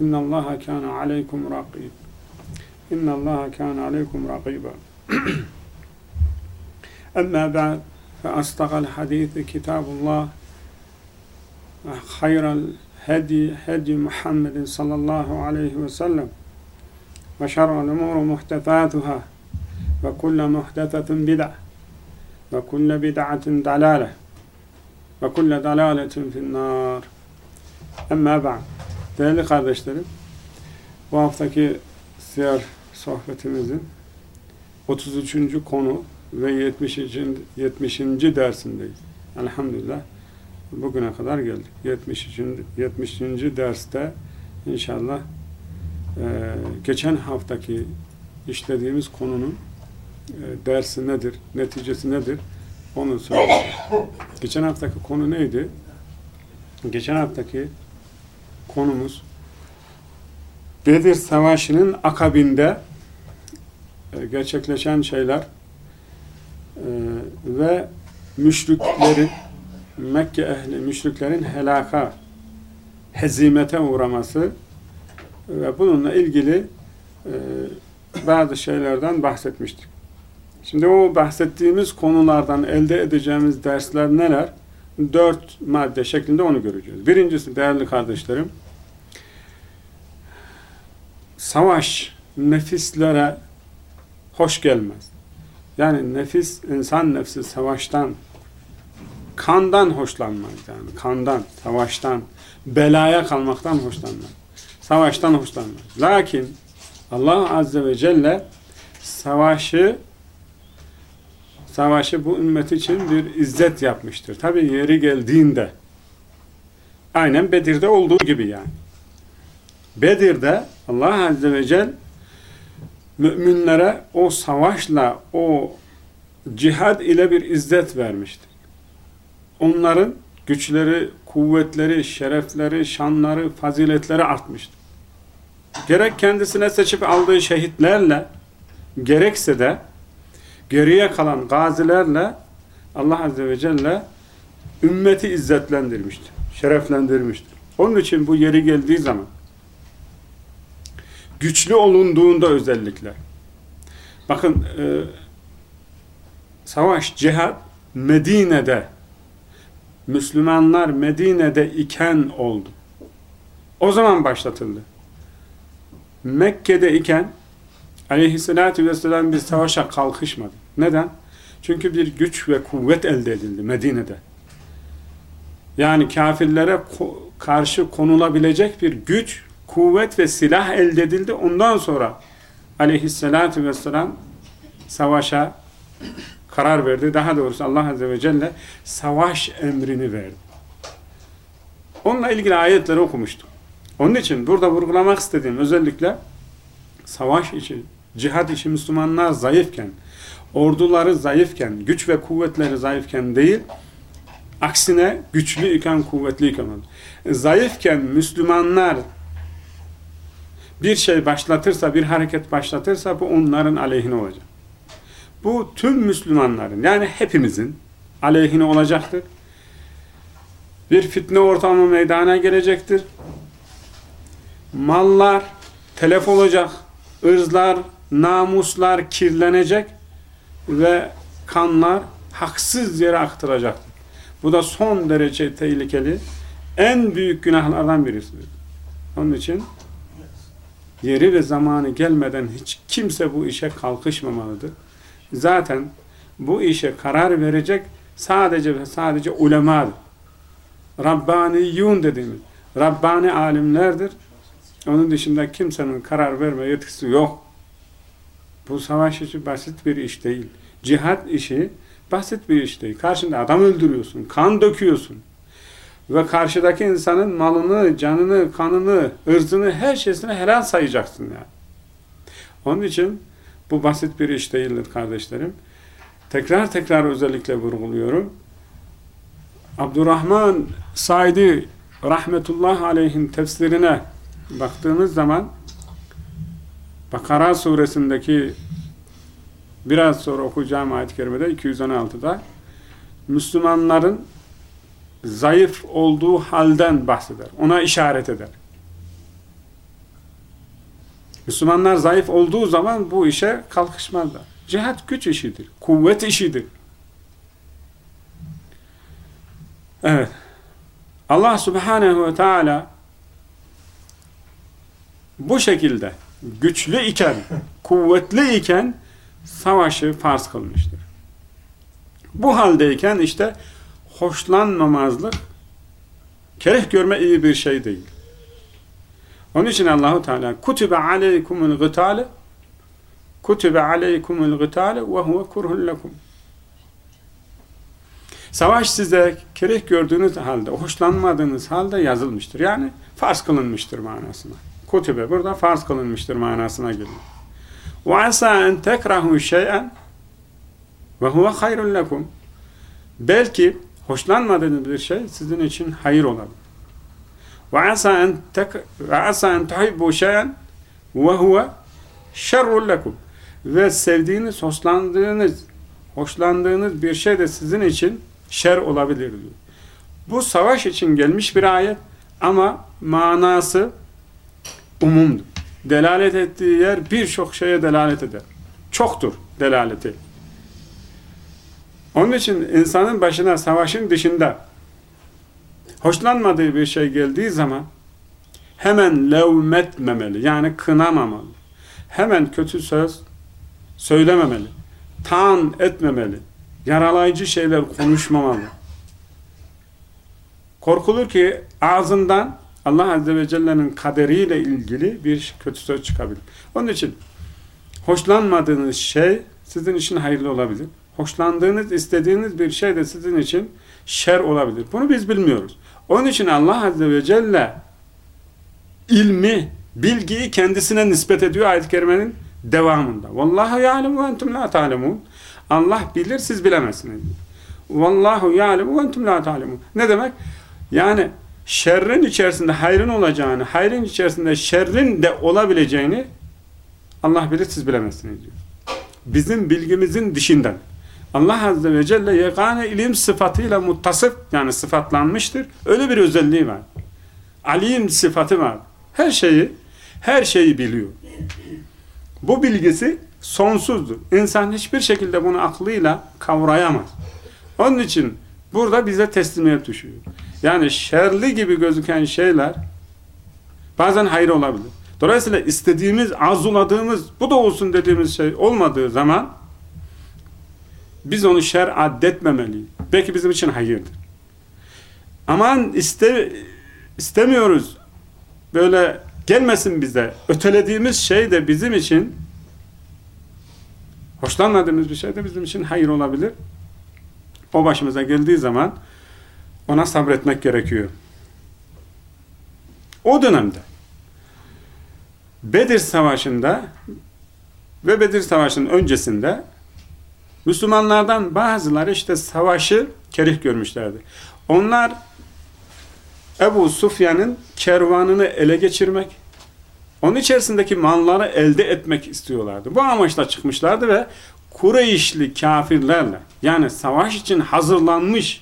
إن الله كان عليكم رقيب. إن الله كان عليكم رقيبا. أما بعد فأصدق الحديث كتاب الله. خير الهدي هدي محمد صلى الله عليه وسلم. وشر الأمور محدثاتها. وكل محدثة بدعة. وكل بدعة ضلالة وكل ضلالة في النار. أما بعد Değerli kardeşlerim, bu haftaki siyer sohbetimizin 33. konu ve 70. 70. dersindeyiz. Elhamdülillah bugüne kadar geldik. 70. 70. derste inşallah e, geçen haftaki işlediğimiz konunun e, dersi nedir, neticesi nedir onu söyleyeyim. Geçen haftaki konu neydi? Geçen haftaki konumuz Bedir Savaşı'nın akabinde e, gerçekleşen şeyler e, ve müşriklerin Mekke ehli müşriklerin helaka hezimete uğraması ve bununla ilgili e, bazı şeylerden bahsetmiştik. Şimdi o bahsettiğimiz konulardan elde edeceğimiz dersler neler? Dört madde şeklinde onu göreceğiz. Birincisi değerli kardeşlerim, savaş nefislere hoş gelmez. Yani nefis, insan nefsi savaştan, kandan hoşlanmaz yani. Kandan, savaştan, belaya kalmaktan hoşlanmaz. Savaştan hoşlanmaz. Lakin Allah Azze ve Celle savaşı savaşı bu ümmet için bir izzet yapmıştır. Tabi yeri geldiğinde aynen Bedir'de olduğu gibi yani. Bedir'de Allah Azze ve Celle müminlere o savaşla, o cihad ile bir izzet vermiştir. Onların güçleri, kuvvetleri, şerefleri, şanları, faziletleri artmıştır. Gerek kendisine seçip aldığı şehitlerle, gerekse de geriye kalan gazilerle Allah Azze ve Celle ümmeti izzetlendirmiştir, şereflendirmiştir. Onun için bu yeri geldiği zaman güçlü olunduğunda özellikle bakın e, savaş, cihat Medine'de Müslümanlar Medine'de iken oldu. O zaman başlatıldı. Mekke'de iken aleyhissalatü vesselam bir savaşa kalkışmadı. Neden? Çünkü bir güç ve kuvvet elde edildi Medine'de. Yani kafirlere karşı konulabilecek bir güç, kuvvet ve silah elde edildi. Ondan sonra aleyhissalatü vesselam savaşa karar verdi. Daha doğrusu Allah Azze ve Celle savaş emrini verdi. Onunla ilgili ayetleri okumuştuk. Onun için burada vurgulamak istediğim özellikle savaş için, cihad işi Müslümanlar zayıfken, orduları zayıfken, güç ve kuvvetleri zayıfken değil, aksine güçlü iken, kuvvetli iken. Zayıfken Müslümanlar bir şey başlatırsa, bir hareket başlatırsa bu onların aleyhine olacak. Bu tüm Müslümanların, yani hepimizin aleyhine olacaktır. Bir fitne ortamı meydana gelecektir. Mallar telef olacak, ırzlar, namuslar kirlenecek ve kanlar haksız yere aktıracaktır. Bu da son derece tehlikeli, en büyük günahlardan birisidir. Onun için yeri ve zamanı gelmeden hiç kimse bu işe kalkışmamalıdır. zaten bu işe karar verecek sadece ve sadece ulemadır. Rabbaniyun dediğimiz Rabbani alimlerdir. Onun dışında kimsenin karar verme yetkisi yok. Bu savaş işi basit bir iş değil. Cihat işi basit bir iş değil. Karşında adam öldürüyorsun, kan döküyorsun. Ve karşıdaki insanın malını, canını, kanını, ırzını, her şeysine helal sayacaksın yani. Onun için bu basit bir iş değildir kardeşlerim. Tekrar tekrar özellikle vurguluyorum. Abdurrahman Saidi rahmetullah aleyhin tefsirine baktığımız zaman Bakara suresindeki biraz sonra okuyacağım ayet-i kerimede 216'da Müslümanların zayıf olduğu halden bahseder. Ona işaret eder. Müslümanlar zayıf olduğu zaman bu işe kalkışmazlar. Cihat güç işidir. Kuvvet işidir. Evet. Allah subhanehu ve teala bu şekilde güçlü iken, kuvvetli iken savaşı farz kılmıştır. Bu haldeyken işte hoşlanmamazlık, kereh görme iyi bir şey değil. Onun için Allahu Teala kutibe aleykumul gıtale kutibe aleykumul gıtale ve huve kurhun lekum Savaş size kereh gördüğünüz halde, hoşlanmadığınız halde yazılmıştır. Yani farz kılınmıştır manasına. Kutibe burada farz kılınmıştır manasına asa en tekrahu şey'en ve huve hayrun lekum. Belki hoşlanmadığınız bir şey sizin için hayır olabilir. En tuhibbu şey'en ve huve şerrun lekum. Ve sevdiğiniz, hoşlandığınız, hoşlandığınız bir şey de sizin için şer olabilir diyor. Bu savaş için gelmiş bir ayet ama manası umumdur. Delalet ettiği yer birçok şeye delalet eder. Çoktur delaleti. Onun için insanın başına savaşın dışında hoşlanmadığı bir şey geldiği zaman hemen levmetmemeli. Yani kınamamalı. Hemen kötü söz söylememeli. Taan etmemeli yaralayıcı şeyler konuşmamalı. Korkulur ki ağzından Allah Azze ve Celle'nin kaderiyle ilgili bir kötü söz çıkabilir. Onun için hoşlanmadığınız şey sizin için hayırlı olabilir. Hoşlandığınız, istediğiniz bir şey de sizin için şer olabilir. Bunu biz bilmiyoruz. Onun için Allah Azze ve Celle ilmi, bilgiyi kendisine nispet ediyor ayet-i kerimenin devamında. Vallahu ya'lemu ve entum la. Allah bilir siz bilemezsiniz. Vallahu ya'lemu ve entum la. Ne demek? Yani şerrin içerisinde hayrın olacağını, hayrın içerisinde şerrin de olabileceğini Allah bilir siz bilemezsiniz diyor. Bizim bilgimizin dışından. Allah Azze ve Celle yegane ilim sıfatıyla muttasıf yani sıfatlanmıştır. Öyle bir özelliği var. Alim sıfatı var. Her şeyi her şeyi biliyor. Bu bilgisi sonsuzdur. İnsan hiçbir şekilde bunu aklıyla kavrayamaz. Onun için burada bize teslimiyet düşüyor. Yani şerli gibi gözüken şeyler bazen hayır olabilir. Dolayısıyla istediğimiz, arzuladığımız, bu da olsun dediğimiz şey olmadığı zaman biz onu şer addetmemeliyiz. Belki bizim için hayırdır. Aman iste, istemiyoruz. Böyle gelmesin bize. Ötelediğimiz şey de bizim için hoşlanmadığımız bir şey de bizim için hayır olabilir. O başımıza geldiği zaman ona sabretmek gerekiyor. O dönemde Bedir Savaşı'nda ve Bedir Savaşı'nın öncesinde Müslümanlardan bazıları işte savaşı kerih görmüşlerdi. Onlar Ebu Sufyan'ın kervanını ele geçirmek, onun içerisindeki malları elde etmek istiyorlardı. Bu amaçla çıkmışlardı ve Kureyşli kafirlerle yani savaş için hazırlanmış,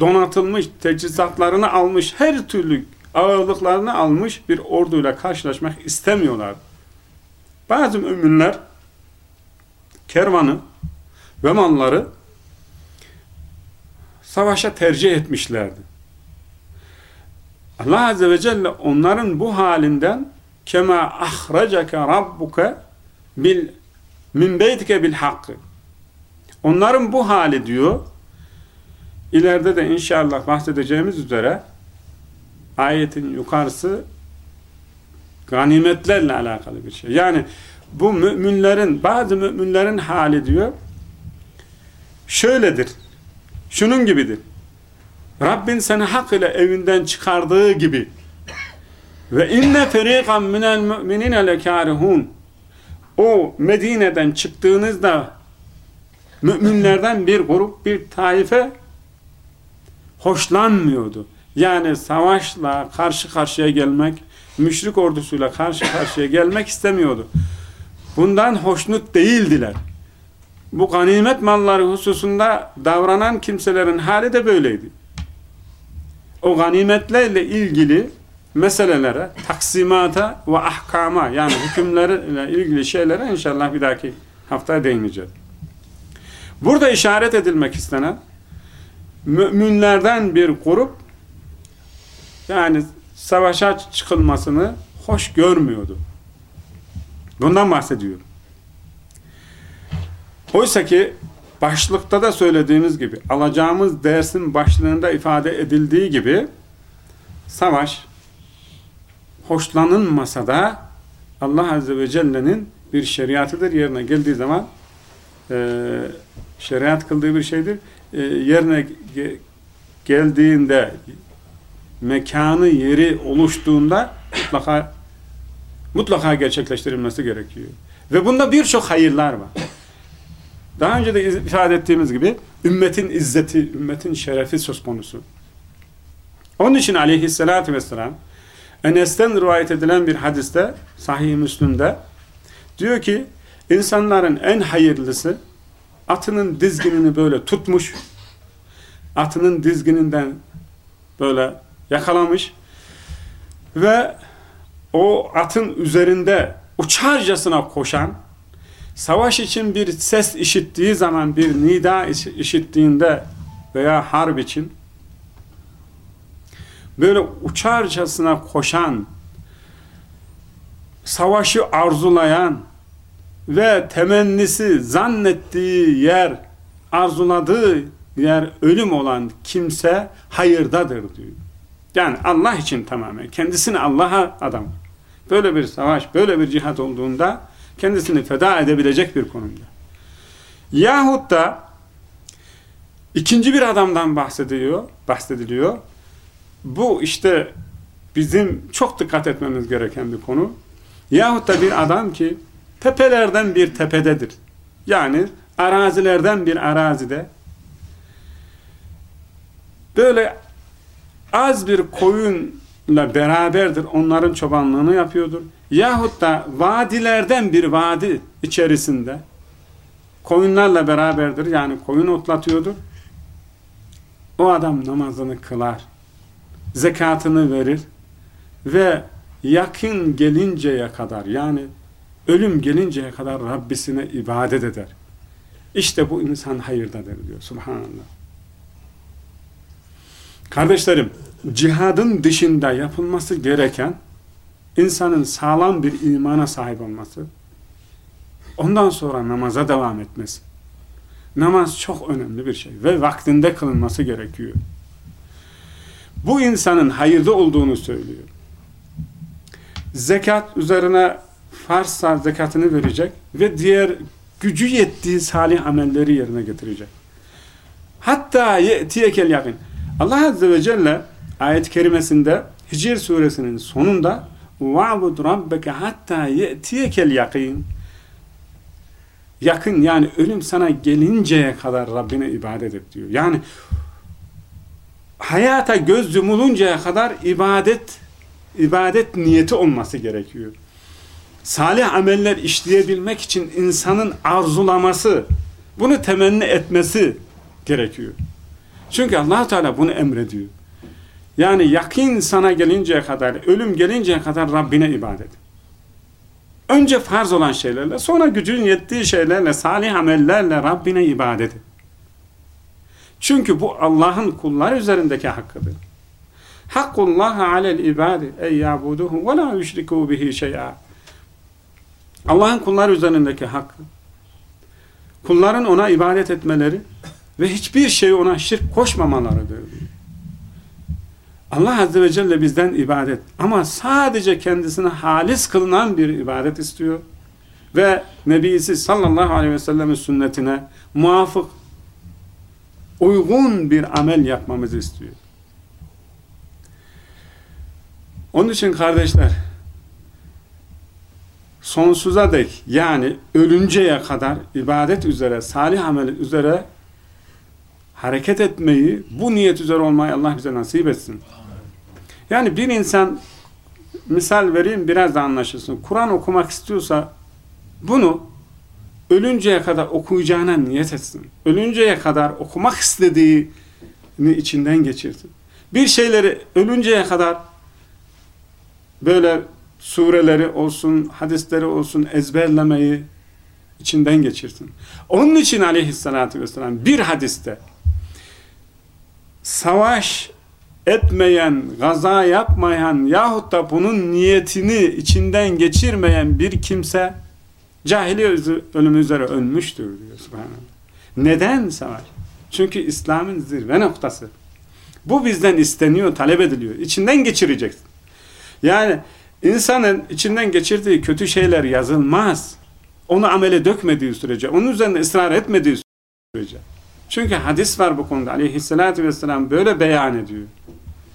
donatılmış, teçhizatlarını almış, her türlü ağırlıklarını almış bir orduyla karşılaşmak istemiyorlardı. Bazı müminler kervanı ve malları savaşa tercih etmişlerdi. Allah Azze ve Celle onların bu halinden kema ahracaka rabbuka bil min beytike bil hakkı. Onların bu hali diyor, ileride de inşallah bahsedeceğimiz üzere ayetin yukarısı ganimetlerle alakalı bir şey. Yani bu müminlerin, bazı müminlerin hali diyor, şöyledir, şunun gibidir. Rabbin seni hak ile evinden çıkardığı gibi ve inne feriqan minel mu'minine lekârihûn o Medine'den çıktığınızda müminlerden bir grup, bir taife hoşlanmıyordu. Yani savaşla karşı karşıya gelmek, müşrik ordusuyla karşı karşıya gelmek istemiyordu. Bundan hoşnut değildiler. Bu ganimet malları hususunda davranan kimselerin hali de böyleydi. O ganimetlerle ilgili meselelere, taksimata ve ahkama yani hükümlerle ilgili şeylere inşallah bir dahaki hafta değineceğiz. Burada işaret edilmek istenen müminlerden bir grup yani savaşa çıkılmasını hoş görmüyordu. Bundan bahsediyor. Oysa ki başlıkta da söylediğimiz gibi alacağımız dersin başlığında ifade edildiği gibi savaş hoşlanılmasa da Allah Azze ve Celle'nin bir şeriatıdır. Yerine geldiği zaman e, şeriat kıldığı bir şeydir. E, yerine ge geldiğinde mekanı, yeri oluştuğunda mutlaka mutlaka gerçekleştirilmesi gerekiyor. Ve bunda birçok hayırlar var. Daha önce de ifade ettiğimiz gibi ümmetin izzeti, ümmetin şerefi söz konusu. Onun için aleyhissalatü vesselam Enes'ten rivayet edilen bir hadiste Sahih-i Müslüm'de diyor ki insanların en hayırlısı atının dizginini böyle tutmuş atının dizgininden böyle yakalamış ve o atın üzerinde uçarcasına koşan savaş için bir ses işittiği zaman bir nida işittiğinde veya harp için böyle uçarcasına koşan, savaşı arzulayan ve temennisi zannettiği yer, arzuladığı yer ölüm olan kimse hayırdadır diyor. Yani Allah için tamamen, kendisini Allah'a adam. Böyle bir savaş, böyle bir cihat olduğunda kendisini feda edebilecek bir konumda. Yahut da ikinci bir adamdan bahsediliyor, bahsediliyor. Bu işte bizim çok dikkat etmemiz gereken bir konu. Yahut da bir adam ki tepelerden bir tepededir. Yani arazilerden bir arazide böyle az bir koyunla beraberdir. Onların çobanlığını yapıyordur. Yahut da vadilerden bir vadi içerisinde koyunlarla beraberdir. Yani koyun otlatıyordur. O adam namazını kılar zekatını verir ve yakın gelinceye kadar yani ölüm gelinceye kadar Rabbisine ibadet eder. İşte bu insan hayırdadır diyor. Subhanallah. Kardeşlerim, cihadın dışında yapılması gereken insanın sağlam bir imana sahip olması, ondan sonra namaza devam etmesi. Namaz çok önemli bir şey ve vaktinde kılınması gerekiyor bu insanın hayırda olduğunu söylüyor. Zekat üzerine farsa zekatını verecek ve diğer gücü yettiği salih amelleri yerine getirecek. Hatta ye'tiyekel yakın. Allah Azze ve Celle ayet-i kerimesinde Hicr suresinin sonunda وَعْبُدْ رَبَّكَ hatta ye'tiyekel yakın yakın yani ölüm sana gelinceye kadar Rabbine ibadet et diyor. Yani hayata göz yumuluncaya kadar ibadet ibadet niyeti olması gerekiyor. Salih ameller işleyebilmek için insanın arzulaması, bunu temenni etmesi gerekiyor. Çünkü allah Teala bunu emrediyor. Yani yakin sana gelinceye kadar, ölüm gelinceye kadar Rabbine ibadet. Önce farz olan şeylerle, sonra gücün yettiği şeylerle, salih amellerle Rabbine ibadet et. Çünkü bu Allah'ın kullar üzerindeki hakkıdır. Hakkullaha alel ibadi ey yabuduhu ve la yüşrikû bihi şey'a. Allah'ın kullar üzerindeki hakkı Kulların ona ibadet etmeleri ve hiçbir şeyi ona şirk koşmamalarıdır. Allah Azze ve Celle bizden ibadet ama sadece kendisine halis kılınan bir ibadet istiyor. Ve Nebisi sallallahu aleyhi ve sellem'in sünnetine muvafık uygun bir amel yapmamızı istiyor. Onun için kardeşler sonsuza dek yani ölünceye kadar ibadet üzere, salih amel üzere hareket etmeyi, bu niyet üzere olmayı Allah bize nasip etsin. Yani bir insan misal vereyim biraz da anlaşılsın. Kur'an okumak istiyorsa bunu ölünceye kadar okuyacağına niyet etsin. Ölünceye kadar okumak istediğini içinden geçirsin. Bir şeyleri ölünceye kadar böyle sureleri olsun, hadisleri olsun ezberlemeyi içinden geçirsin. Onun için aleyhissalatü vesselam bir hadiste savaş etmeyen, gaza yapmayan yahut da bunun niyetini içinden geçirmeyen bir kimse cahiliye ölümü üzere ölmüştür diyor subhanallah. Neden savaş? Çünkü İslam'ın zirve noktası. Bu bizden isteniyor, talep ediliyor. İçinden geçireceksin. Yani insanın içinden geçirdiği kötü şeyler yazılmaz. Onu amele dökmediği sürece, onun üzerinde ısrar etmediği sürece. Çünkü hadis var bu konuda. Aleyhissalatü vesselam böyle beyan ediyor.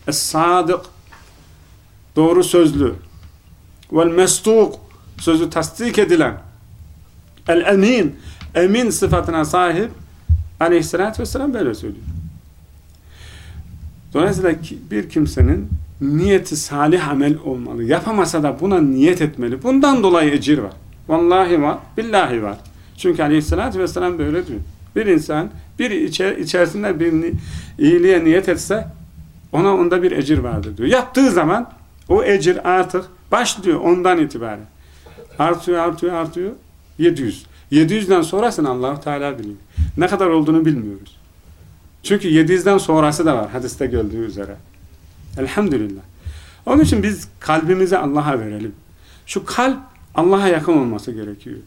Es-sadık doğru sözlü vel mestuk sözü tasdik edilen el-emin emin sıfatına sahip aleyhissalatü vesselam böyle söylüyor. Dolayısıyla bir kimsenin niyeti salih amel olmalı. Yapamasa da buna niyet etmeli. Bundan dolayı ecir var. Vallahi var, billahi var. Çünkü aleyhissalatü vesselam böyle diyor. Bir insan bir içer, içerisinde bir iyiliğe niyet etse ona onda bir ecir vardır diyor. Yaptığı zaman o ecir artık başlıyor ondan itibaren. Artıyor, artıyor, artıyor. 700. 700'den sonrasını allah Teala biliyor. Ne kadar olduğunu bilmiyoruz. Çünkü 700'den sonrası da var hadiste gördüğü üzere. Elhamdülillah. Onun için biz kalbimizi Allah'a verelim. Şu kalp Allah'a yakın olması gerekiyor.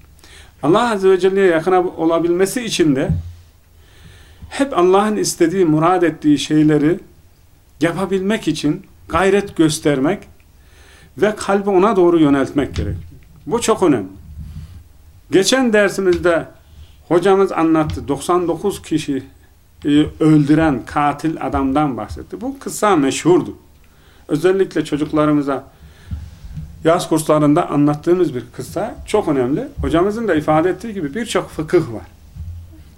Allah Azze ve Celle'ye yakın olabilmesi için de hep Allah'ın istediği, murad ettiği şeyleri yapabilmek için gayret göstermek ve kalbi ona doğru yöneltmek gerekiyor. Bu çok önemli. Geçen dersimizde hocamız anlattı. 99 kişi öldüren katil adamdan bahsetti. Bu kısa meşhurdu. Özellikle çocuklarımıza yaz kurslarında anlattığımız bir kısa çok önemli. Hocamızın da ifade ettiği gibi birçok fıkıh var.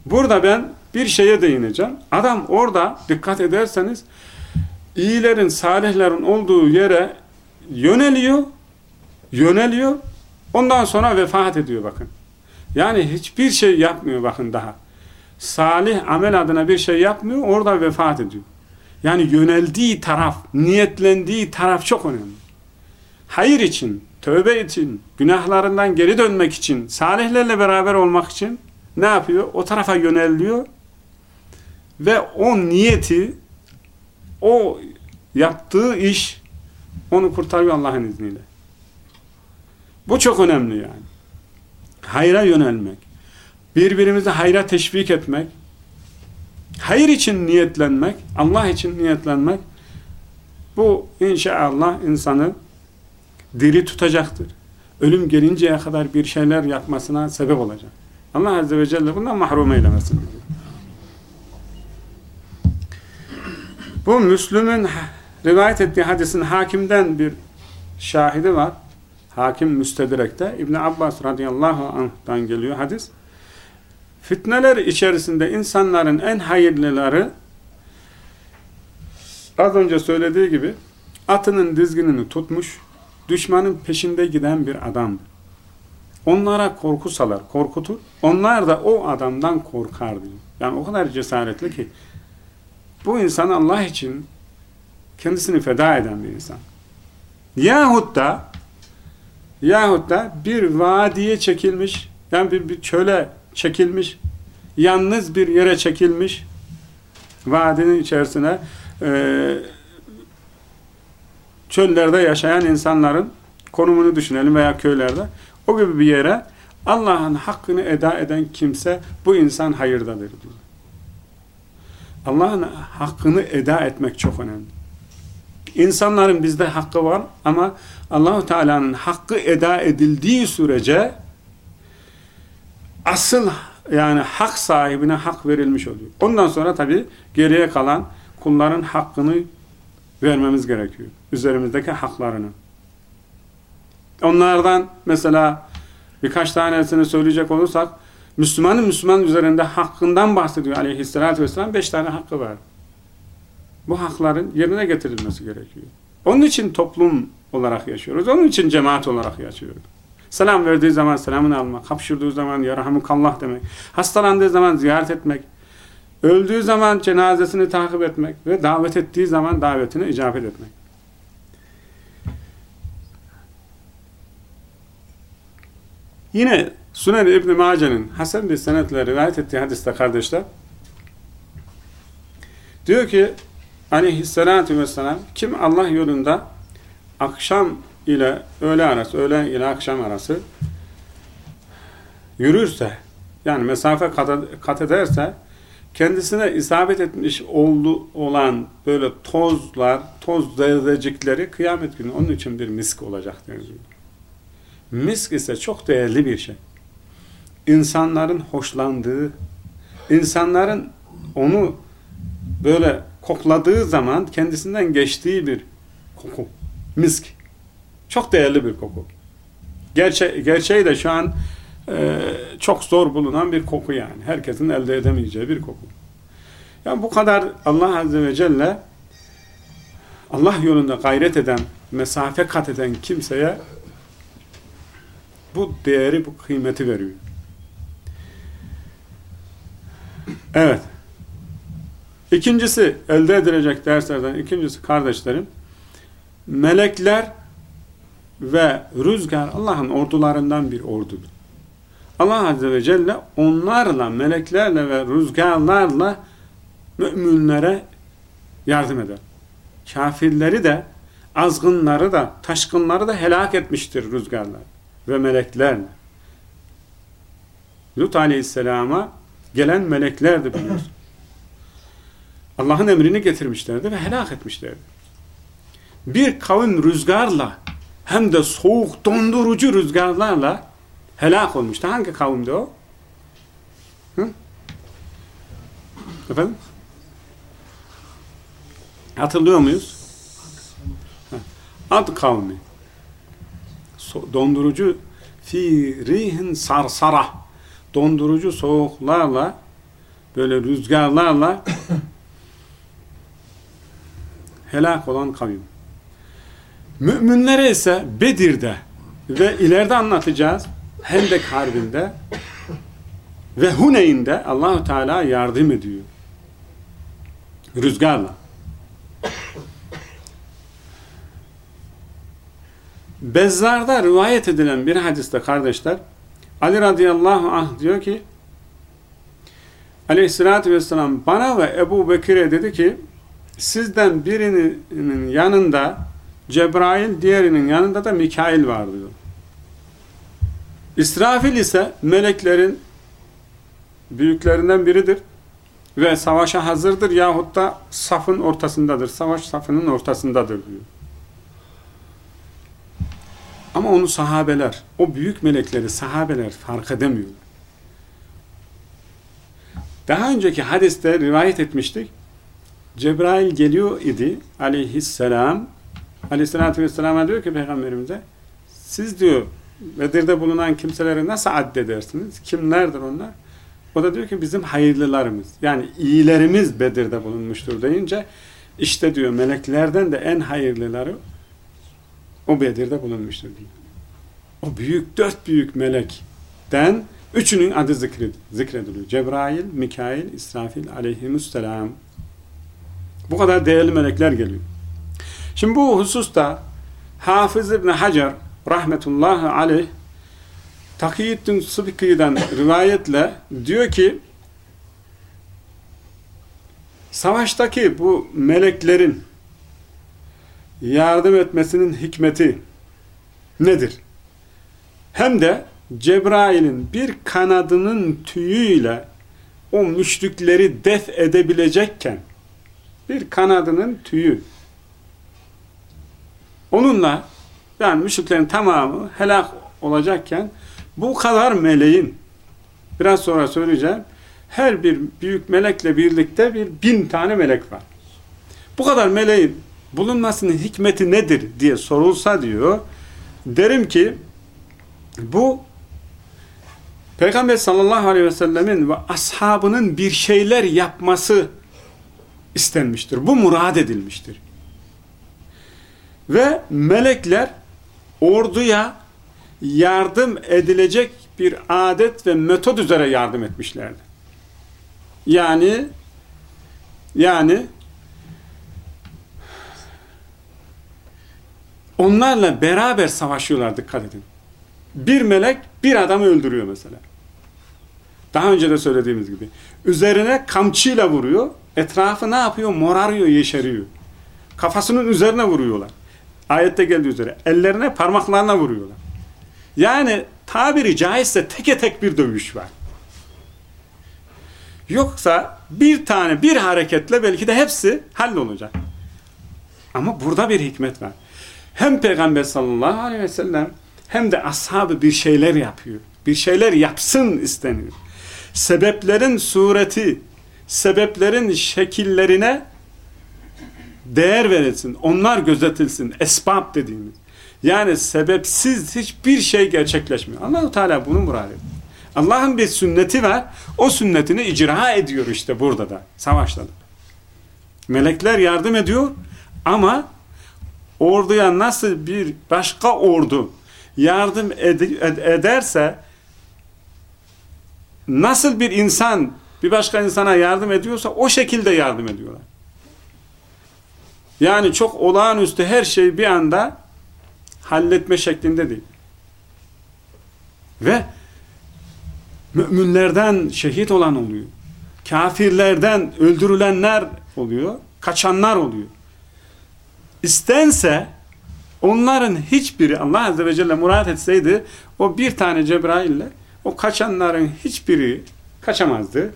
Burada ben bir şeye değineceğim. Adam orada dikkat ederseniz iyilerin, salihlerin olduğu yere yöneliyor, yöneliyor, ondan sonra vefat ediyor bakın. Yani hiçbir şey yapmıyor bakın daha. Salih amel adına bir şey yapmıyor, orada vefat ediyor. Yani yöneldiği taraf, niyetlendiği taraf çok önemli. Hayır için, tövbe için, günahlarından geri dönmek için, salihlerle beraber olmak için ne yapıyor? O tarafa yöneliyor ve o niyeti o yaptığı iş onu kurtarıyor Allah'ın izniyle. Bu çok önemli yani. Hayra yönelmek, birbirimizi hayra teşvik etmek, hayır için niyetlenmek, Allah için niyetlenmek, bu inşallah insanı diri tutacaktır. Ölüm gelinceye kadar bir şeyler yapmasına sebep olacak. Allah Azze ve Celle bundan mahrum eylemesin. Bu Müslüm'ün rivayet ettiği hadisin hakimden bir şahidi var. Hakim müstedrekte. İbn Abbas radıyallahu anh'tan geliyor hadis. Fitneler içerisinde insanların en hayırlıları az önce söylediği gibi atının dizginini tutmuş düşmanın peşinde giden bir adamdı. Onlara korku salar, korkutur. Onlar da o adamdan korkar diyor. Yani o kadar cesaretli ki bu insan Allah için kendisini feda eden bir insan. Yahut da yahut da bir vadiye çekilmiş yani bir, bir çöle çekilmiş yalnız bir yere çekilmiş vadinin içerisine e, çöllerde yaşayan insanların konumunu düşünelim veya köylerde o gibi bir yere Allah'ın hakkını eda eden kimse bu insan hayırdadır diyor. Allah'ın hakkını eda etmek çok önemli. İnsanların bizde hakkı var ama Allahu Teala'nın hakkı eda edildiği sürece asıl yani hak sahibine hak verilmiş oluyor. Ondan sonra tabi geriye kalan kulların hakkını vermemiz gerekiyor. Üzerimizdeki haklarını. Onlardan mesela birkaç tanesini söyleyecek olursak Müslümanın Müslüman üzerinde hakkından bahsediyor aleyhissalatü vesselam. Beş tane hakkı var. Bu hakların yerine getirilmesi gerekiyor. Onun için toplum olarak yaşıyoruz. Onun için cemaat olarak yaşıyoruz. Selam verdiği zaman selamını almak, hapşırdığı zaman yarhamukallah demek, hastalandığı zaman ziyaret etmek, öldüğü zaman cenazesini takip etmek ve davet ettiği zaman davetine icabet etmek. Yine Sünen İbn-i Mace'nin Hasan bir senetle rivayet ettiği hadiste kardeşler diyor ki aleyhissalatü vesselam kim Allah yolunda akşam ile öğle arası, öğlen ile akşam arası yürürse yani mesafe kat, ederse kendisine isabet etmiş oldu olan böyle tozlar, toz zerrecikleri kıyamet günü onun için bir misk olacak diyor. Misk ise çok değerli bir şey. İnsanların hoşlandığı, insanların onu böyle kokladığı zaman kendisinden geçtiği bir koku. Misk. Çok değerli bir koku. Gerçe gerçeği de şu an e, çok zor bulunan bir koku yani. Herkesin elde edemeyeceği bir koku. Yani bu kadar Allah Azze ve Celle Allah yolunda gayret eden, mesafe kat eden kimseye bu değeri, bu kıymeti veriyor. Evet. İkincisi, elde edilecek derslerden ikincisi kardeşlerim, melekler ve rüzgar Allah'ın ordularından bir ordudur. Allah Azze ve Celle onlarla, meleklerle ve rüzgarlarla müminlere yardım eder. Kafirleri de, azgınları da, taşkınları da helak etmiştir rüzgarlar ve meleklerle. Lut Aleyhisselam'a gelen meleklerdi biliyorsun. Allah'ın emrini getirmişlerdi ve helak etmişlerdi. Bir kavim rüzgarla hem de soğuk dondurucu rüzgarlarla helak olmuştu. Hangi kavimdi o? Hı? Efendim? Hatırlıyor muyuz? Ad kavmi. So dondurucu fi rihin sarsara. Dondurucu soğuklarla böyle rüzgarlarla helak olan kavim. Müminlere ise Bedir'de ve ileride anlatacağız Hendek Harbi'nde ve Huneyn'de Allahu Teala yardım ediyor. Rüzgarla. Bezzar'da rivayet edilen bir hadiste kardeşler Ali radıyallahu anh diyor ki aleyhissalatü vesselam bana ve Ebu Bekir'e dedi ki sizden birinin yanında Cebrail, diğerinin yanında da Mikail var diyor. İsrafil ise meleklerin büyüklerinden biridir ve savaşa hazırdır yahut da safın ortasındadır. Savaş safının ortasındadır diyor. Ama onu sahabeler, o büyük melekleri sahabeler fark edemiyor. Daha önceki hadiste rivayet etmiştik. Cebrail geliyor idi aleyhisselam. Aleyhisselatü vesselam'a diyor ki peygamberimize siz diyor Bedir'de bulunan kimseleri nasıl addedersiniz? Kimlerdir onlar? O da diyor ki bizim hayırlılarımız. Yani iyilerimiz Bedir'de bulunmuştur deyince işte diyor meleklerden de en hayırlıları o Bedir'de bulunmuştur diyor. O büyük, dört büyük melekten üçünün adı zikrediliyor. Cebrail, Mikail, İsrafil aleyhisselam. Bu kadar değerli melekler geliyor. Şimdi bu hususta Hafız İbni Hacer rahmetullahi aleyh Takiyyüddin Sıbki'den rivayetle diyor ki savaştaki bu meleklerin yardım etmesinin hikmeti nedir? Hem de Cebrail'in bir kanadının tüyüyle o müşrikleri def edebilecekken bir kanadının tüyü onunla yani müşriklerin tamamı helak olacakken bu kadar meleğin biraz sonra söyleyeceğim her bir büyük melekle birlikte bir bin tane melek var. Bu kadar meleğin bulunmasının hikmeti nedir diye sorulsa diyor derim ki bu Peygamber sallallahu aleyhi ve sellemin ve ashabının bir şeyler yapması istenmiştir. Bu murad edilmiştir. Ve melekler orduya yardım edilecek bir adet ve metod üzere yardım etmişlerdi. Yani yani onlarla beraber savaşıyorlar dikkat edin. Bir melek bir adamı öldürüyor mesela. Daha önce de söylediğimiz gibi. Üzerine kamçıyla vuruyor. Etrafı ne yapıyor? Morarıyor, yeşeriyor. Kafasının üzerine vuruyorlar. Ayette geldiği üzere. Ellerine, parmaklarına vuruyorlar. Yani tabiri caizse teke tek bir dövüş var. Yoksa bir tane, bir hareketle belki de hepsi hallolacak. Ama burada bir hikmet var. Hem Peygamber sallallahu aleyhi ve sellem hem de ashabı bir şeyler yapıyor. Bir şeyler yapsın isteniyor. Sebeplerin sureti, sebeplerin şekillerine değer verilsin. Onlar gözetilsin. Esbab dediğimiz. Yani sebepsiz hiçbir şey gerçekleşmiyor. Allahu Teala bunu murad ediyor. Allah'ın bir sünneti var. O sünnetini icra ediyor işte burada da. Savaşta. Melekler yardım ediyor ama orduya nasıl bir başka ordu yardım ed ed ederse nasıl bir insan bir başka insana yardım ediyorsa o şekilde yardım ediyorlar. Yani çok olağanüstü her şey bir anda halletme şeklinde değil. Ve müminlerden şehit olan oluyor. Kafirlerden öldürülenler oluyor. Kaçanlar oluyor. İstense onların hiçbiri Allah Azze ve Celle murat etseydi o bir tane Cebrail'le o kaçanların hiçbiri kaçamazdı.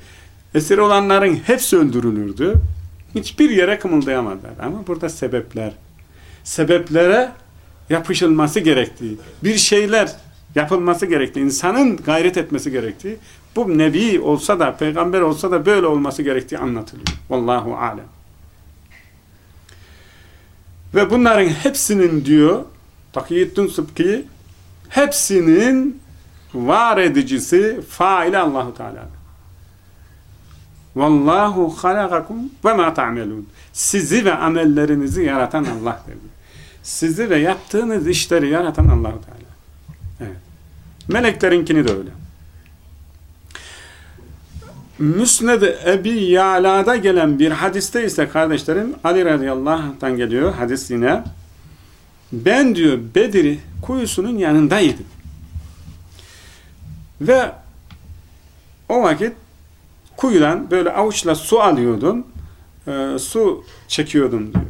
Esir olanların hepsi öldürülürdü. Hiçbir yere kımıldayamadılar. Ama burada sebepler. Sebeplere yapışılması gerektiği, bir şeyler yapılması gerektiği, insanın gayret etmesi gerektiği, bu nebi olsa da, peygamber olsa da böyle olması gerektiği anlatılıyor. Vallahu alem. Ve bunların hepsinin diyor, Takiyyüddin Sıbki, hepsinin var edicisi, faili Allahu Teala. Vallahu halakakum ve ma ta'melun. Sizi ve amellerinizi yaratan Allah dedi. Sizi ve yaptığınız işleri yaratan Allahu Teala. Evet. Meleklerinkini de öyle. Müsned Ebi Yala'da gelen bir hadiste ise kardeşlerim Ali radıyallahu anh'tan geliyor hadis yine. Ben diyor Bedir kuyusunun yanındaydım. Ve o vakit kuyudan böyle avuçla su alıyordum. E, su çekiyordum diyor.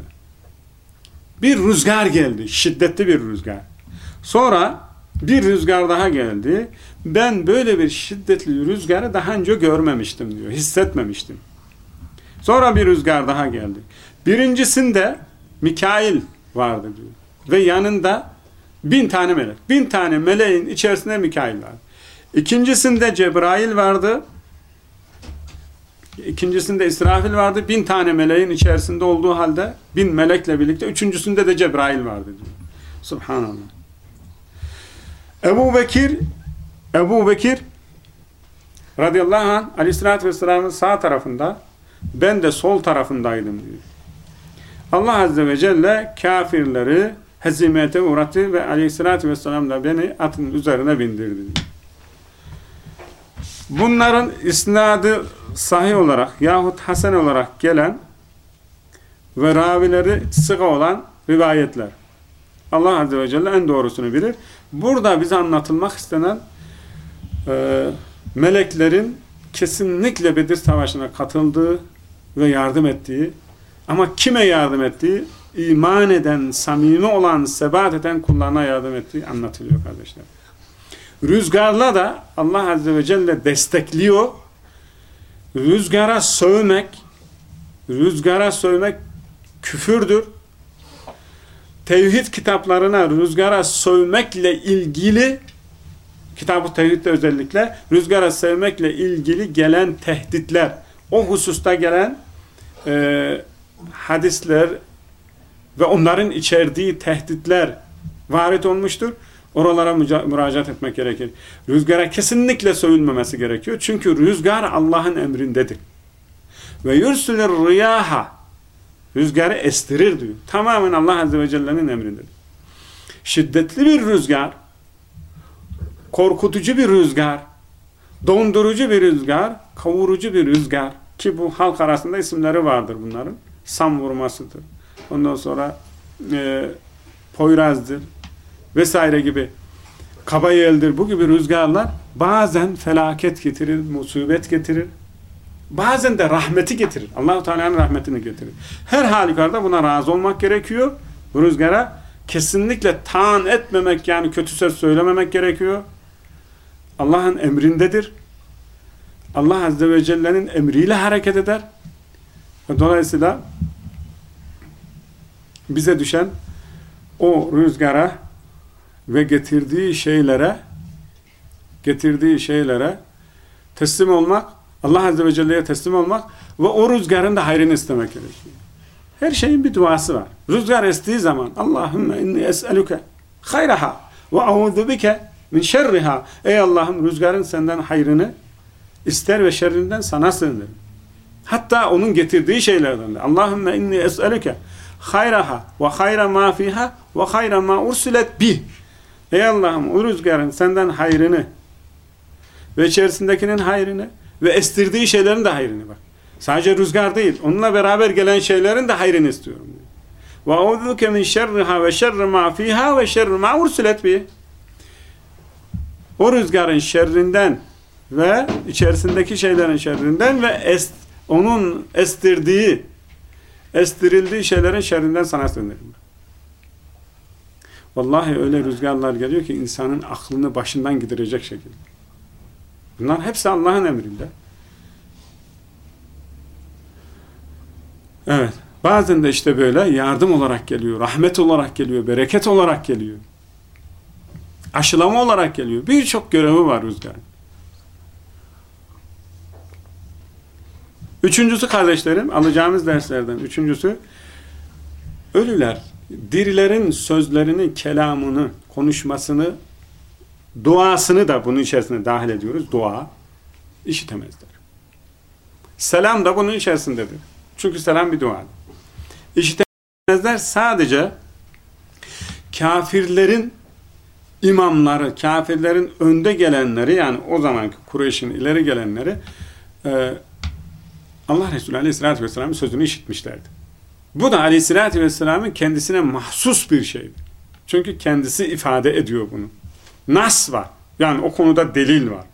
Bir rüzgar geldi. Şiddetli bir rüzgar. Sonra bir rüzgar daha geldi. Ben böyle bir şiddetli rüzgarı daha önce görmemiştim diyor. Hissetmemiştim. Sonra bir rüzgar daha geldi. Birincisinde Mikail vardı diyor. Ve yanında bin tane melek. Bin tane meleğin içerisinde Mikail vardı. İkincisinde Cebrail vardı. İkincisinde İsrafil vardı. Bin tane meleğin içerisinde olduğu halde bin melekle birlikte. Üçüncüsünde de Cebrail vardı diyor. Subhanallah. Ebu Bekir Ebu Bekir radıyallahu anh aleyhissalatü vesselamın sağ tarafında ben de sol tarafındaydım diyor. Allah azze ve celle kafirleri hezimete uğrattı ve aleyhissalatü vesselam da beni atın üzerine bindirdi. Bunların isnadı sahih olarak yahut hasen olarak gelen ve ravileri sıkı olan rivayetler. Allah Azze ve Celle en doğrusunu bilir. Burada bize anlatılmak istenen e, meleklerin kesinlikle Bedir Savaşı'na katıldığı ve yardım ettiği ama kime yardım ettiği iman eden, samimi olan, sebat eden kullarına yardım ettiği anlatılıyor kardeşler. Rüzgarla da Allah Azze ve Celle destekliyor. Rüzgara sövmek, rüzgara sövmek küfürdür. Tevhid kitaplarına rüzgara sövmekle ilgili kitab-ı tevhidde özellikle rüzgara sevmekle ilgili gelen tehditler, o hususta gelen e, hadisler ve onların içerdiği tehditler varit olmuştur. Oralara müracaat etmek gerekir. Rüzgara kesinlikle sövülmemesi gerekiyor. Çünkü rüzgar Allah'ın emrindedir. Ve yursulir riyaha rüzgarı estirir diyor. Tamamen Allah Azze ve Celle'nin emrindedir. Şiddetli bir rüzgar, korkutucu bir rüzgar, dondurucu bir rüzgar, kavurucu bir rüzgar ki bu halk arasında isimleri vardır bunların. Sam vurmasıdır. Ondan sonra e, Poyraz'dır vesaire gibi kaba yeldir bu gibi rüzgarlar bazen felaket getirir, musibet getirir. Bazen de rahmeti getirir. Allahu Teala'nın rahmetini getirir. Her halükarda buna razı olmak gerekiyor. Bu rüzgara kesinlikle taan etmemek yani kötü söz söylememek gerekiyor. Allah'ın emrindedir. Allah Azze ve Celle'nin emriyle hareket eder. Dolayısıyla bize düşen o rüzgara ve getirdiği şeylere getirdiği şeylere teslim olmak, Allah Azze ve Celle'ye teslim olmak ve o rüzgarın da hayrını istemek gerekiyor. Her şeyin bir duası var. Rüzgar estiği zaman Allahümme inni es'eluke hayraha ve auzu bike min şerriha. Ey Allah'ım rüzgarın senden hayrını ister ve şerrinden sana sığınırım. Hatta onun getirdiği şeylerden de. Allahümme inni es'eluke hayraha ve hayra ma fiha ve hayra ma ursilet bih. Ey Allah'ım o rüzgarın senden hayrını ve içerisindekinin hayrını ve estirdiği şeylerin de hayrını bak. Sadece rüzgar değil. Onunla beraber gelen şeylerin de hayrını istiyorum. Ve auzuke min şerriha ve şerri ma fiha ve şerri ma ursilet bih. O rüzgarın şerrinden ve içerisindeki şeylerin şerrinden ve est, onun estirdiği estirildiği şeylerin şerrinden sana sığınırım. Vallahi öyle rüzgarlar geliyor ki insanın aklını başından gidirecek şekilde. Bunlar hepsi Allah'ın emrinde. Evet. Bazen de işte böyle yardım olarak geliyor, rahmet olarak geliyor, bereket olarak geliyor. Aşılama olarak geliyor. Birçok görevi var rüzgarın. Üçüncüsü kardeşlerim, alacağımız derslerden üçüncüsü, ölüler, dirilerin sözlerini, kelamını, konuşmasını, duasını da bunun içerisine dahil ediyoruz. Dua, işitemezler. Selam da bunun içerisindedir. Çünkü selam bir dua. İşitemezler sadece kafirlerin imamları, kafirlerin önde gelenleri yani o zamanki Kureyş'in ileri gelenleri e, Allah Resulü Aleyhisselatü Vesselam'ın sözünü işitmişlerdi. Bu da Aleyhisselatü Vesselam'ın kendisine mahsus bir şeydi. Çünkü kendisi ifade ediyor bunu. Nas var. Yani o konuda delil var.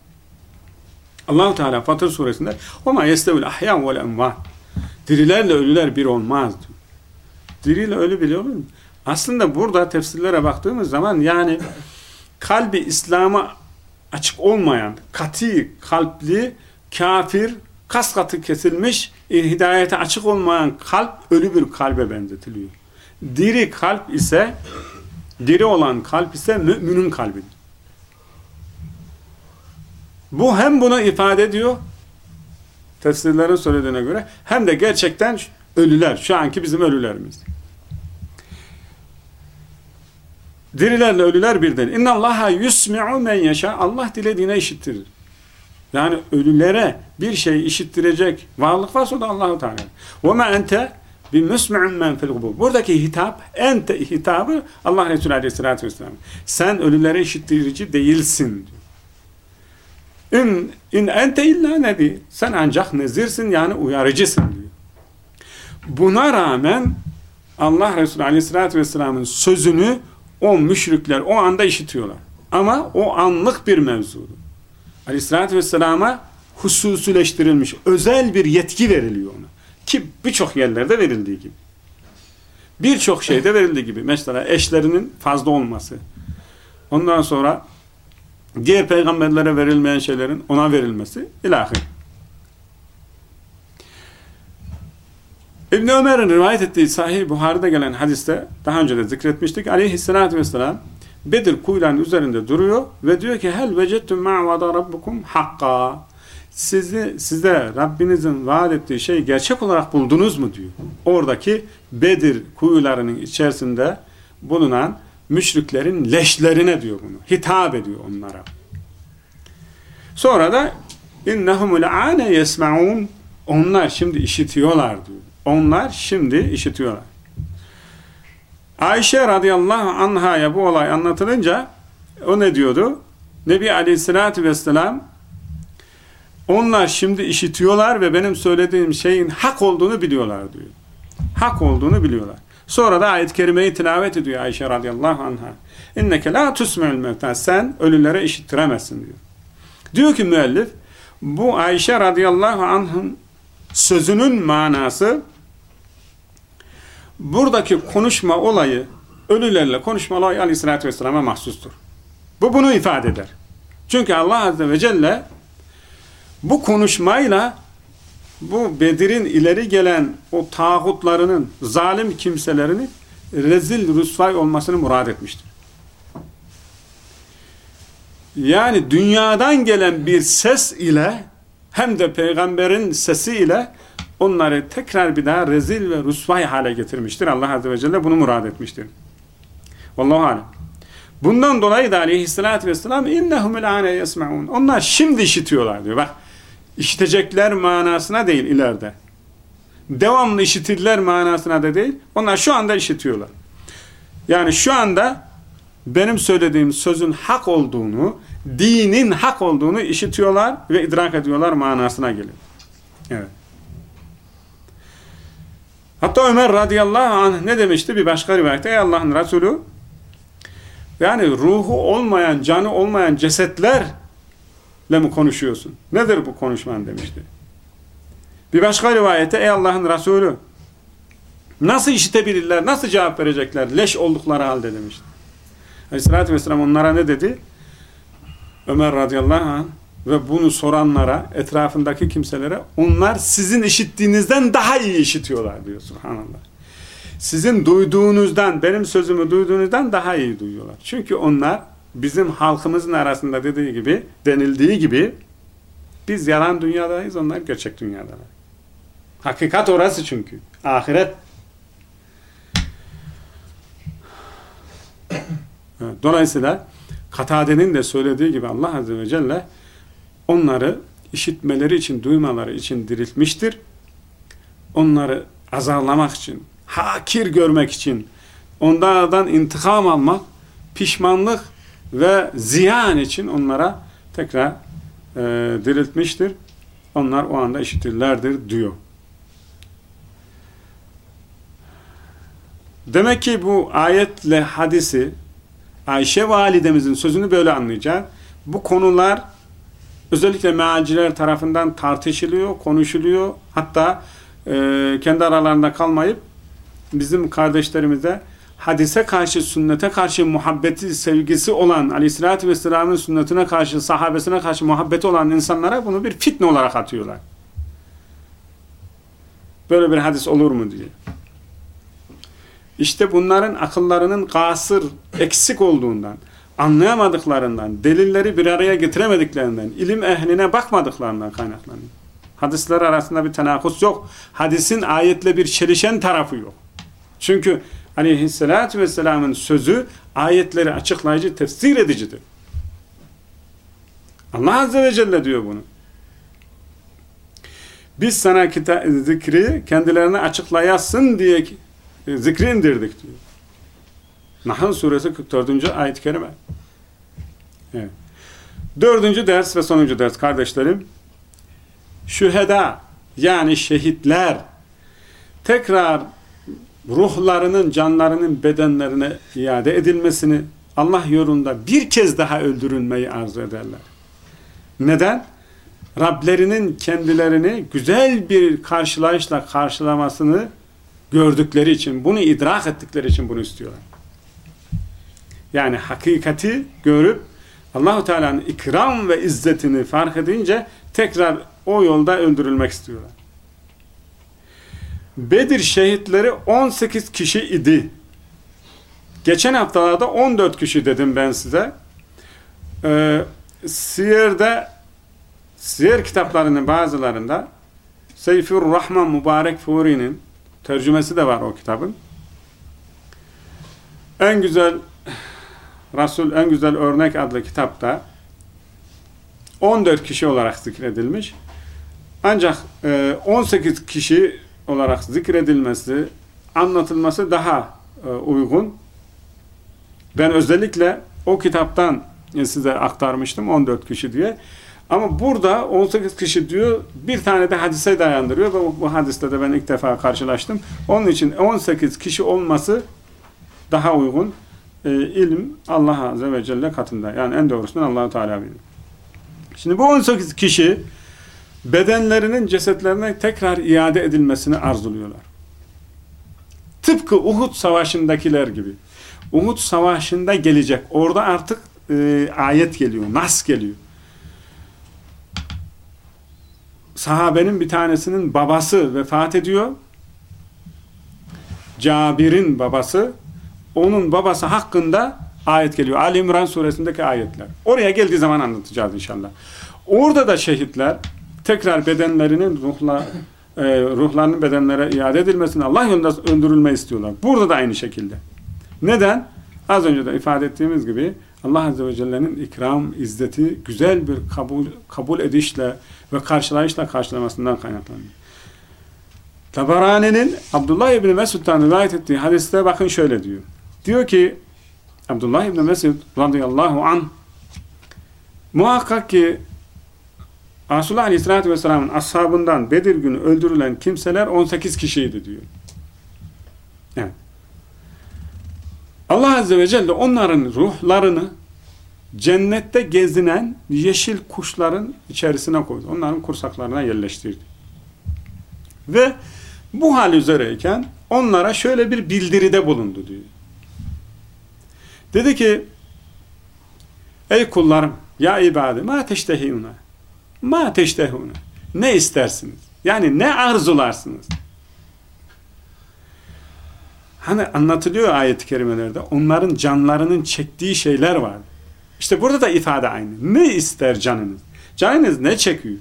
Allahu Teala Fatır suresinde "O ma yestevul ahya ve'l emvat." Dirilerle ölüler bir olmaz diyor. Diriyle ölü biliyor musun? Aslında burada tefsirlere baktığımız zaman yani kalbi İslam'a açık olmayan, kati kalpli, kafir, kas katı kesilmiş, hidayete açık olmayan kalp ölü bir kalbe benzetiliyor. Diri kalp ise, diri olan kalp ise müminin kalbidir. Bu hem bunu ifade ediyor, tefsirlerin söylediğine göre, hem de gerçekten ölüler, şu anki bizim ölülerimiz. Dirilerle ölüler birden. İnna Allaha yusmi'u men yaşa. Allah dilediğine işittirir. Yani ölülere bir şey işittirecek varlık varsa o da Allahu Teala. Ve ma ente bi musmi'un men fil gubur. Buradaki hitap ente hitabı Allah Resulü Aleyhisselatü Vesselam. Sen ölülere işittirici değilsin. İn, in ente illa nebi. Sen ancak nezirsin yani uyarıcısın diyor. Buna rağmen Allah Resulü Aleyhisselatü Vesselam'ın sözünü o müşrikler o anda işitiyorlar. Ama o anlık bir mevzudur. Aleyhissalatü vesselama hususileştirilmiş, özel bir yetki veriliyor ona. Ki birçok yerlerde verildiği gibi. Birçok şeyde verildiği gibi. Mesela eşlerinin fazla olması. Ondan sonra diğer peygamberlere verilmeyen şeylerin ona verilmesi ilahir. İbn Ömer'in rivayet ettiği Sahih Buhari'de gelen hadiste daha önce de zikretmiştik. Aleyhissalatü vesselam Bedir kuyularının üzerinde duruyor ve diyor ki hel vecettum ma'vada rabbukum hakka sizi size Rabbinizin vaat ettiği şeyi gerçek olarak buldunuz mu diyor. Oradaki Bedir kuyularının içerisinde bulunan müşriklerin leşlerine diyor bunu. Hitap ediyor onlara. Sonra da innehum ane yesmaun onlar şimdi işitiyorlar diyor. Onlar şimdi işitiyorlar. Ayşe radıyallahu anhaya bu olay anlatılınca o ne diyordu? Nebi aleyhissalatü vesselam onlar şimdi işitiyorlar ve benim söylediğim şeyin hak olduğunu biliyorlar diyor. Hak olduğunu biliyorlar. Sonra da ayet-i kerimeyi tilavet ediyor Ayşe radıyallahu anha. İnneke la tusme'ül mevta. Sen ölülere işittiremezsin diyor. Diyor ki müellif bu Ayşe radıyallahu anh'ın sözünün manası buradaki konuşma olayı ölülerle konuşma olayı aleyhissalatü vesselam'a mahsustur. Bu bunu ifade eder. Çünkü Allah azze ve celle bu konuşmayla bu Bedir'in ileri gelen o tağutlarının, zalim kimselerini rezil rüsvay olmasını murad etmiştir. Yani dünyadan gelen bir ses ile hem de peygamberin sesi ile onları tekrar bir daha rezil ve rüsvay hale getirmiştir. Allah Azze ve Celle bunu murad etmiştir. Vallahu alem. Bundan dolayı da aleyhissalatü vesselam innehum ilâne yesma'un. Onlar şimdi işitiyorlar diyor. Bak işitecekler manasına değil ileride. Devamlı işitirler manasına da değil. Onlar şu anda işitiyorlar. Yani şu anda benim söylediğim sözün hak olduğunu, dinin hak olduğunu işitiyorlar ve idrak ediyorlar manasına geliyor. Evet. Hatta Ömer radıyallahu anh ne demişti bir başka rivayette? Ey Allah'ın Resulü yani ruhu olmayan, canı olmayan cesetlerle mi konuşuyorsun? Nedir bu konuşman demişti. Bir başka rivayette ey Allah'ın Resulü nasıl işitebilirler, nasıl cevap verecekler leş oldukları halde demişti. Aleyhissalatü vesselam onlara ne dedi? Ömer radıyallahu anh ve bunu soranlara, etrafındaki kimselere onlar sizin işittiğinizden daha iyi işitiyorlar diyor subhanallah. Sizin duyduğunuzdan, benim sözümü duyduğunuzdan daha iyi duyuyorlar. Çünkü onlar bizim halkımızın arasında dediği gibi, denildiği gibi biz yalan dünyadayız, onlar gerçek dünyadalar. Hakikat orası çünkü. Ahiret. Dolayısıyla Katade'nin de söylediği gibi Allah Azze ve Celle onları işitmeleri için, duymaları için diriltmiştir. Onları azarlamak için, hakir görmek için, onlardan intikam almak, pişmanlık ve ziyan için onlara tekrar e, diriltmiştir. Onlar o anda işitirlerdir diyor. Demek ki bu ayetle hadisi Ayşe validemizin sözünü böyle anlayacağız. Bu konular özellikle mealciler tarafından tartışılıyor, konuşuluyor. Hatta e, kendi aralarında kalmayıp bizim kardeşlerimize hadise karşı, sünnete karşı muhabbeti, sevgisi olan aleyhissalatü vesselamın sünnetine karşı, sahabesine karşı muhabbeti olan insanlara bunu bir fitne olarak atıyorlar. Böyle bir hadis olur mu diye. İşte bunların akıllarının kasır, eksik olduğundan, anlayamadıklarından, delilleri bir araya getiremediklerinden, ilim ehline bakmadıklarından kaynaklanıyor. Hadisler arasında bir tenakus yok. Hadisin ayetle bir çelişen tarafı yok. Çünkü aleyhissalatü vesselamın sözü ayetleri açıklayıcı, tefsir edicidir. Allah Azze ve Celle diyor bunu. Biz sana zikri kendilerine açıklayasın diye zikri indirdik diyor. Nahl suresi 44. ayet-i kerime. Evet. Dördüncü ders ve sonuncu ders kardeşlerim. Şüheda yani şehitler tekrar ruhlarının, canlarının bedenlerine iade edilmesini Allah yolunda bir kez daha öldürülmeyi arzu ederler. Neden? Rablerinin kendilerini güzel bir karşılayışla karşılamasını gördükleri için, bunu idrak ettikleri için bunu istiyorlar. Yani hakikati görüp Allahu Teala'nın ikram ve izzetini fark edince tekrar o yolda öldürülmek istiyorlar. Bedir şehitleri 18 kişi idi. Geçen haftalarda 14 kişi dedim ben size. Ee, Siyer'de Siyer kitaplarının bazılarında Seyfur Rahman Mübarek Furi'nin tercümesi de var o kitabın. En güzel Resul en güzel örnek adlı kitapta 14 kişi olarak zikredilmiş. Ancak 18 e, kişi olarak zikredilmesi, anlatılması daha e, uygun. Ben özellikle o kitaptan size aktarmıştım 14 kişi diye. Ama burada 18 kişi diyor, bir tane de hadise dayandırıyor ve bu hadiste de ben ilk defa karşılaştım. Onun için 18 kişi olması daha uygun. E, ilim Allah Azze ve Celle katında. Yani en doğrusundan allah Teala bilir. Şimdi bu 18 kişi bedenlerinin cesetlerine tekrar iade edilmesini arzuluyorlar. Tıpkı Uhud Savaşı'ndakiler gibi. Uhud Savaşı'nda gelecek. Orada artık e, ayet geliyor, nas geliyor. Sahabenin bir tanesinin babası vefat ediyor. Cabir'in babası onun babası hakkında ayet geliyor. Ali İmran suresindeki ayetler. Oraya geldiği zaman anlatacağız inşallah. Orada da şehitler tekrar bedenlerinin ruhla, e, ruhlarının bedenlere iade edilmesini Allah yolunda öldürülme istiyorlar. Burada da aynı şekilde. Neden? Az önce de ifade ettiğimiz gibi Allah Azze ve Celle'nin ikram, izzeti güzel bir kabul, kabul edişle ve karşılayışla karşılamasından kaynaklanıyor. Tabarani'nin Abdullah İbni Mesud'dan rivayet ettiği hadiste bakın şöyle diyor. Diyor ki Abdullah İbni Mesud radıyallahu anh muhakkak ki Resulullah Aleyhisselatü Vesselam'ın ashabından Bedir günü öldürülen kimseler 18 kişiydi diyor. Evet. Allah Azze ve Celle onların ruhlarını cennette gezinen yeşil kuşların içerisine koydu. Onların kursaklarına yerleştirdi. Ve bu hal üzereyken onlara şöyle bir bildiride bulundu diyor. Dedi ki ey kullarım ya ibadi ma teştehine ma teştehune ne istersiniz? Yani ne arzularsınız? Hani anlatılıyor ayet-i kerimelerde onların canlarının çektiği şeyler var. İşte burada da ifade aynı. Ne ister canınız? Canınız ne çekiyor?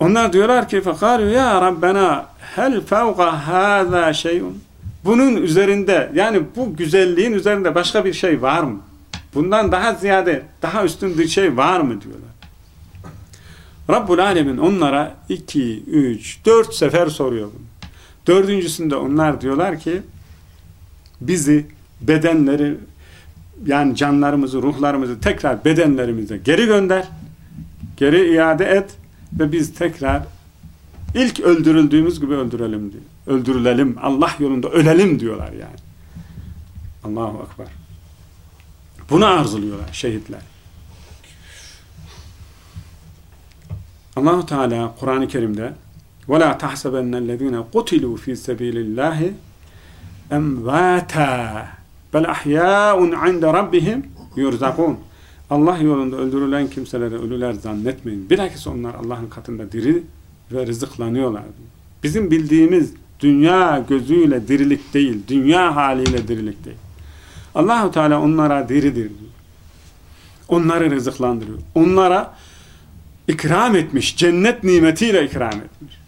Onlar diyorlar ki فَقَالُوا ya Rabbena hel fevqa hâzâ şeyun bunun üzerinde yani bu güzelliğin üzerinde başka bir şey var mı? Bundan daha ziyade daha üstün bir şey var mı diyorlar. Rabbul Alemin onlara iki, üç, dört sefer soruyor bunu. Dördüncüsünde onlar diyorlar ki bizi bedenleri yani canlarımızı, ruhlarımızı tekrar bedenlerimize geri gönder, geri iade et ve biz tekrar ilk öldürüldüğümüz gibi öldürelim diyor Öldürülelim, Allah yolunda ölelim diyorlar yani. Allahu Akbar. Bunu arzuluyorlar şehitler. Allahu Teala Kur'an-ı Kerim'de وَلَا تَحْسَبَنَّ الَّذ۪ينَ قُتِلُوا ف۪ي سَب۪يلِ اللّٰهِ اَمْوَاتًا بَلْ اَحْيَاءٌ عِنْدَ رَبِّهِمْ يُرْزَقُونَ Allah yolunda öldürülen kimselere ölüler zannetmeyin. Bilakis onlar Allah'ın katında diri ve rızıklanıyorlar. Bizim bildiğimiz Dünya gözüyle dirilik değil, dünya haliyle dirilik değil. Allahu Teala onlara diridir diyor. Onları rızıklandırıyor. Onlara ikram etmiş, cennet nimetiyle ikram etmiş.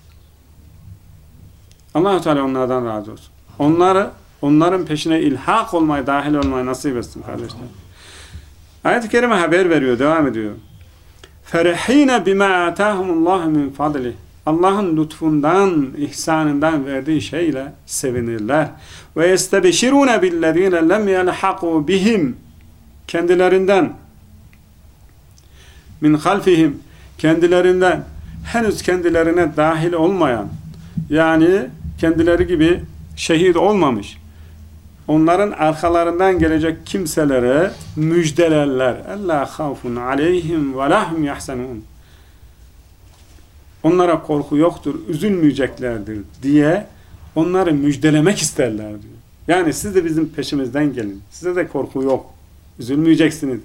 Allahu Teala onlardan razı olsun. Onları onların peşine ilhak olmayı, dahil olmayı nasip etsin kardeşler. Ayet-i kerime haber veriyor, devam ediyor. Ferihine bima atahumullah min fadlih. Allah'ın lütfundan, ihsanından verdiği şeyle sevinirler. Ve yestebeşirune billezine lem yelhaku bihim kendilerinden min halfihim kendilerinden henüz kendilerine dahil olmayan yani kendileri gibi şehit olmamış onların arkalarından gelecek kimselere müjdelerler. Ella khafun aleyhim ve lahum yahsenun onlara korku yoktur, üzülmeyeceklerdir diye onları müjdelemek isterler diyor. Yani siz de bizim peşimizden gelin. Size de korku yok. Üzülmeyeceksiniz.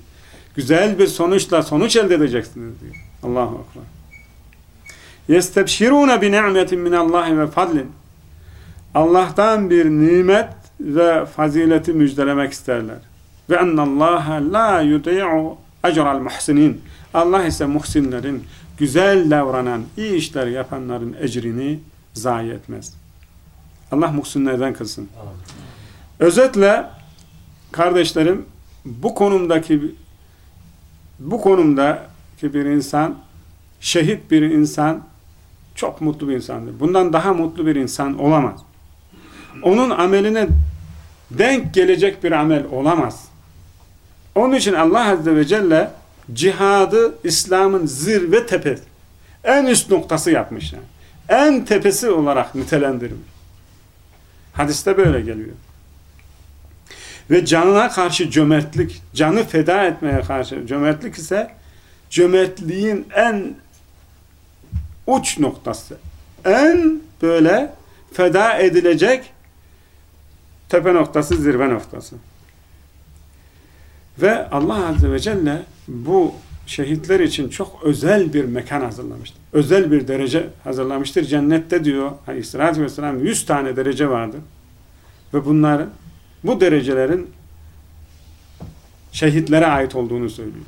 Güzel bir sonuçla sonuç elde edeceksiniz diyor. Allahu Ekber. Yestebşirûne bi ni'metin minallahi ve fadlin. Allah'tan bir nimet ve fazileti müjdelemek isterler. Ve ennallâhe la yudî'u ecral muhsinin. Allah ise muhsinlerin, güzel davranan, iyi işler yapanların ecrini zayi etmez. Allah muhsinlerden kılsın. Özetle kardeşlerim bu konumdaki bu konumdaki bir insan şehit bir insan çok mutlu bir insandır. Bundan daha mutlu bir insan olamaz. Onun ameline denk gelecek bir amel olamaz. Onun için Allah Azze ve Celle cihadı İslam'ın zirve tepesi, en üst noktası yapmış. Yani. En tepesi olarak nitelendirmiş. Hadiste böyle geliyor. Ve canına karşı cömertlik, canı feda etmeye karşı cömertlik ise cömertliğin en uç noktası. En böyle feda edilecek tepe noktası, zirve noktası. Ve Allah Azze ve Celle bu şehitler için çok özel bir mekan hazırlamıştır. Özel bir derece hazırlamıştır. Cennette diyor Aleyhisselatü Vesselam 100 tane derece vardır. Ve bunların bu derecelerin şehitlere ait olduğunu söylüyor.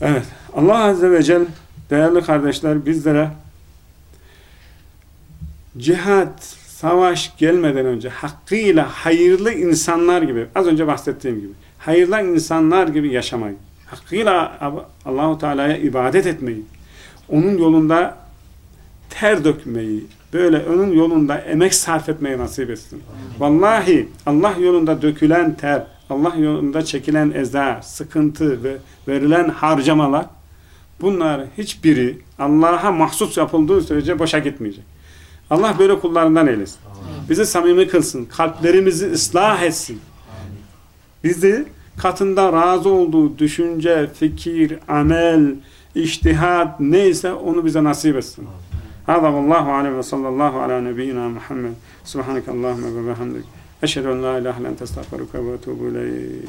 Evet. Allah Azze ve Celle değerli kardeşler bizlere cihat, savaş gelmeden önce hakkıyla hayırlı insanlar gibi az önce bahsettiğim gibi hayırlı insanlar gibi yaşamayı, hakkıyla Allahu Teala'ya ibadet etmeyi, onun yolunda ter dökmeyi, böyle onun yolunda emek sarf etmeyi nasip etsin. Vallahi Allah yolunda dökülen ter, Allah yolunda çekilen eza, sıkıntı ve verilen harcamalar bunlar hiçbiri Allah'a mahsus yapıldığı sürece boşa gitmeyecek. Allah böyle kullarından eylesin. Bizi samimi kılsın. Kalplerimizi ıslah etsin. Bizi katında razı olduğu düşünce, fikir, amel, iştihat neyse onu bize nasip etsin. Hâzâ vallâhu aleyhi ve sallallahu ala nebiyyina Muhammed. Subhaneke Allahümme ve bihamdik. Eşhedü en la ilahe len testağfiruke ve etûbü ileyk.